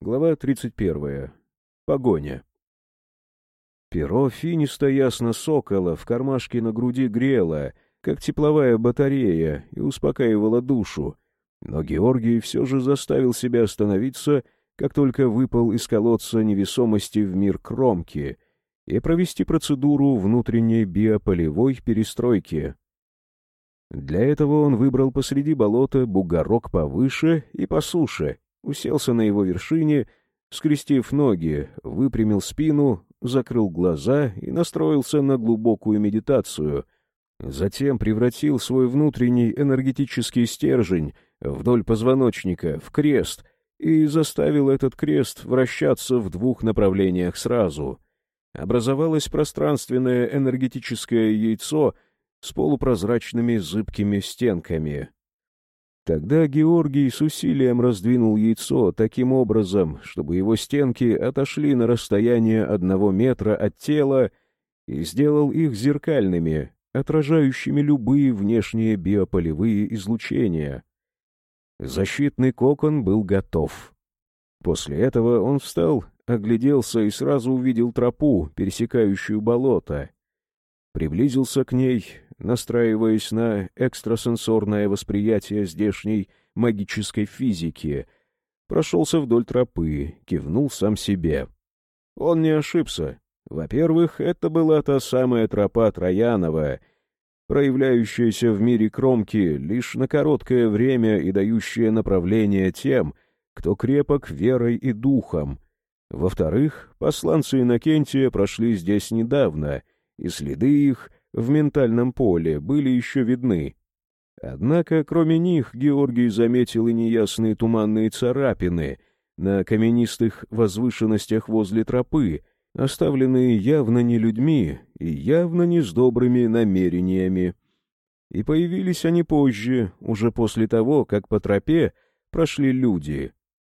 Глава 31. Погоня. Перо финисто-ясно сокола в кармашке на груди грело, как тепловая батарея, и успокаивало душу. Но Георгий все же заставил себя остановиться, как только выпал из колодца невесомости в мир кромки, и провести процедуру внутренней биополевой перестройки. Для этого он выбрал посреди болота бугорок повыше и по суше, уселся на его вершине, скрестив ноги, выпрямил спину, закрыл глаза и настроился на глубокую медитацию. Затем превратил свой внутренний энергетический стержень вдоль позвоночника в крест и заставил этот крест вращаться в двух направлениях сразу. Образовалось пространственное энергетическое яйцо с полупрозрачными зыбкими стенками. Тогда Георгий с усилием раздвинул яйцо таким образом, чтобы его стенки отошли на расстояние одного метра от тела и сделал их зеркальными, отражающими любые внешние биополевые излучения. Защитный кокон был готов. После этого он встал, огляделся и сразу увидел тропу, пересекающую болото. Приблизился к ней, настраиваясь на экстрасенсорное восприятие здешней магической физики, прошелся вдоль тропы, кивнул сам себе. Он не ошибся. Во-первых, это была та самая тропа Троянова, проявляющаяся в мире кромки лишь на короткое время и дающая направление тем, кто крепок верой и духом. Во-вторых, посланцы Иннокентия прошли здесь недавно, и следы их в ментальном поле были еще видны. Однако, кроме них, Георгий заметил и неясные туманные царапины на каменистых возвышенностях возле тропы, оставленные явно не людьми и явно не с добрыми намерениями. И появились они позже, уже после того, как по тропе прошли люди.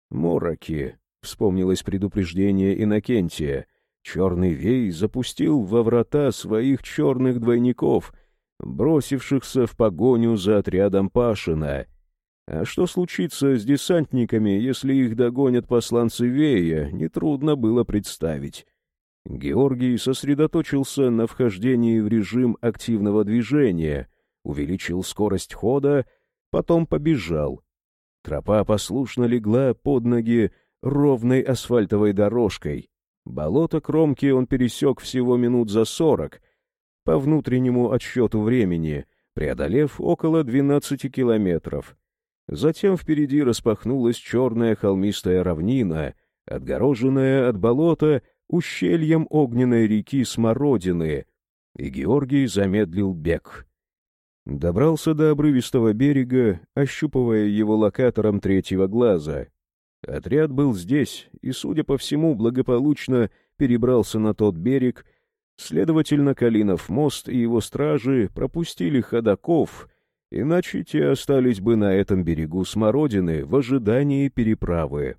«Мороки», — вспомнилось предупреждение Иннокентия, Черный вей запустил во врата своих черных двойников, бросившихся в погоню за отрядом Пашина. А что случится с десантниками, если их догонят посланцы Вея, нетрудно было представить. Георгий сосредоточился на вхождении в режим активного движения, увеличил скорость хода, потом побежал. Тропа послушно легла под ноги ровной асфальтовой дорожкой — Болото кромки он пересек всего минут за сорок, по внутреннему отсчету времени, преодолев около двенадцати километров. Затем впереди распахнулась черная холмистая равнина, отгороженная от болота ущельем огненной реки Смородины, и Георгий замедлил бег. Добрался до обрывистого берега, ощупывая его локатором третьего глаза — Отряд был здесь и, судя по всему, благополучно перебрался на тот берег, следовательно, Калинов мост и его стражи пропустили ходаков, иначе те остались бы на этом берегу Смородины в ожидании переправы.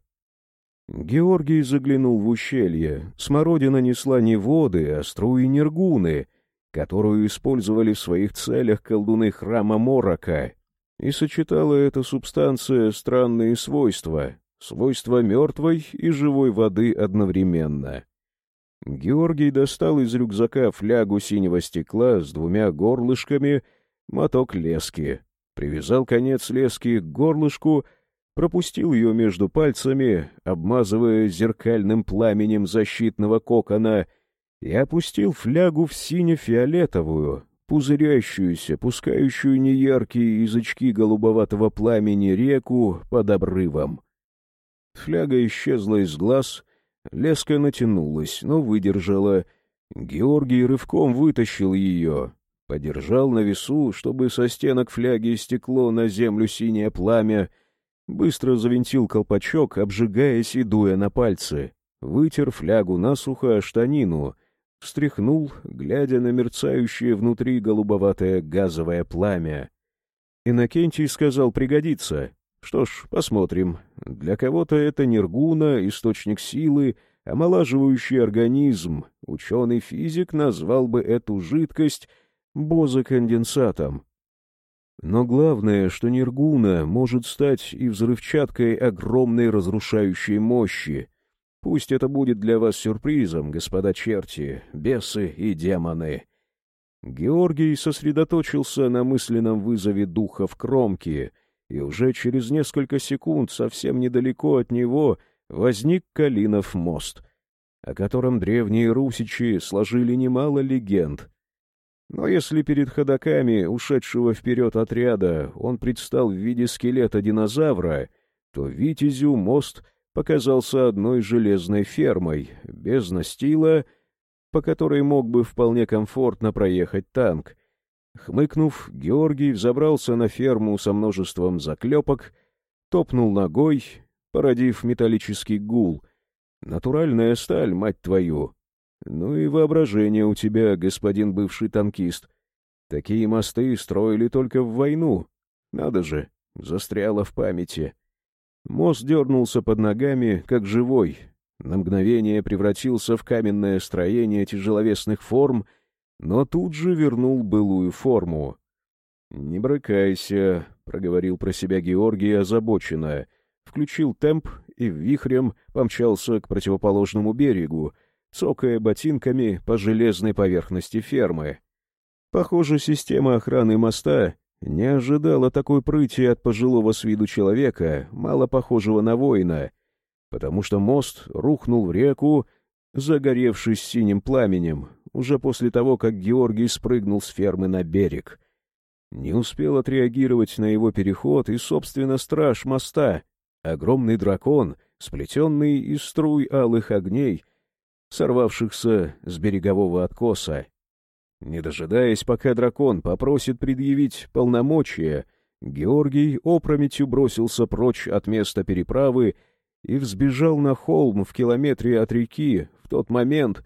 Георгий заглянул в ущелье. Смородина несла не воды, а струи нергуны, которую использовали в своих целях колдуны храма Морока, и сочетала эта субстанция странные свойства, свойства мертвой и живой воды одновременно. Георгий достал из рюкзака флягу синего стекла с двумя горлышками, моток лески, привязал конец лески к горлышку, пропустил ее между пальцами, обмазывая зеркальным пламенем защитного кокона, и опустил флягу в сине-фиолетовую, пузырящуюся, пускающую неяркие язычки голубоватого пламени реку под обрывом. Фляга исчезла из глаз, леска натянулась, но выдержала. Георгий рывком вытащил ее, подержал на весу, чтобы со стенок фляги стекло на землю синее пламя, быстро завинтил колпачок, обжигаясь и дуя на пальцы, вытер флягу насухо о штанину, встряхнул, глядя на мерцающее внутри голубоватое газовое пламя. Иннокентий сказал «пригодится», что ж, посмотрим. Для кого-то это нергуна, источник силы, омолаживающий организм. Ученый-физик назвал бы эту жидкость бозоконденсатом. Но главное, что Нергуна может стать и взрывчаткой огромной разрушающей мощи. Пусть это будет для вас сюрпризом, господа черти, бесы и демоны. Георгий сосредоточился на мысленном вызове духа в кромке, и уже через несколько секунд совсем недалеко от него возник Калинов мост, о котором древние русичи сложили немало легенд — но если перед ходаками ушедшего вперед отряда он предстал в виде скелета динозавра, то Витязю мост показался одной железной фермой, без настила, по которой мог бы вполне комфортно проехать танк. Хмыкнув, Георгий взобрался на ферму со множеством заклепок, топнул ногой, породив металлический гул. «Натуральная сталь, мать твою!» Ну и воображение у тебя, господин бывший танкист. Такие мосты строили только в войну. Надо же, застряло в памяти. Мост дернулся под ногами, как живой. На мгновение превратился в каменное строение тяжеловесных форм, но тут же вернул былую форму. «Не брыкайся», — проговорил про себя Георгий озабоченно. Включил темп и вихрем помчался к противоположному берегу — цокая ботинками по железной поверхности фермы. Похоже, система охраны моста не ожидала такой прыти от пожилого с виду человека, мало похожего на воина, потому что мост рухнул в реку, загоревшись синим пламенем, уже после того, как Георгий спрыгнул с фермы на берег. Не успел отреагировать на его переход и, собственно, страж моста, огромный дракон, сплетенный из струй алых огней — сорвавшихся с берегового откоса. Не дожидаясь, пока дракон попросит предъявить полномочия, Георгий опрометью бросился прочь от места переправы и взбежал на холм в километре от реки в тот момент,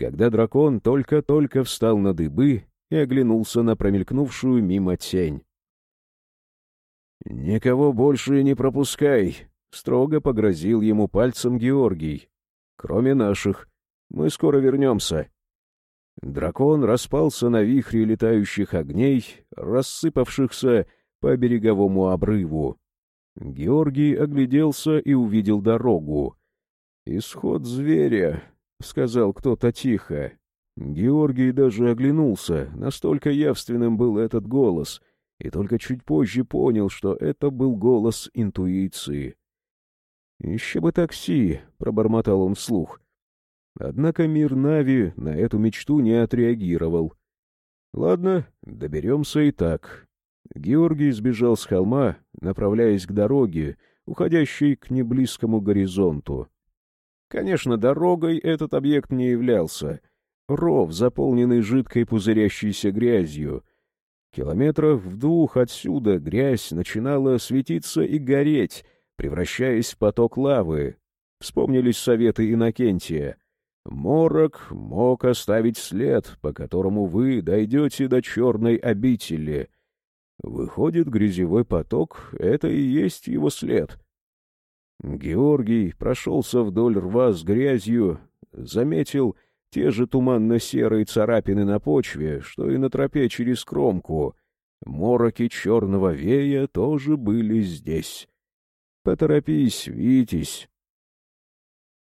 когда дракон только-только встал на дыбы и оглянулся на промелькнувшую мимо тень. «Никого больше не пропускай!» — строго погрозил ему пальцем Георгий. «Кроме наших. Мы скоро вернемся». Дракон распался на вихре летающих огней, рассыпавшихся по береговому обрыву. Георгий огляделся и увидел дорогу. «Исход зверя», — сказал кто-то тихо. Георгий даже оглянулся, настолько явственным был этот голос, и только чуть позже понял, что это был голос интуиции. «Еще бы такси», — пробормотал он вслух. Однако мир Нави на эту мечту не отреагировал. Ладно, доберемся и так. Георгий сбежал с холма, направляясь к дороге, уходящей к неблизкому горизонту. Конечно, дорогой этот объект не являлся. Ров, заполненный жидкой пузырящейся грязью. Километров в двух отсюда грязь начинала светиться и гореть, превращаясь в поток лавы. Вспомнились советы Иннокентия. Морок мог оставить след, по которому вы дойдете до черной обители. Выходит, грязевой поток — это и есть его след. Георгий прошелся вдоль рва с грязью, заметил те же туманно-серые царапины на почве, что и на тропе через кромку. Мороки черного вея тоже были здесь. «Поторопись, Витязь!»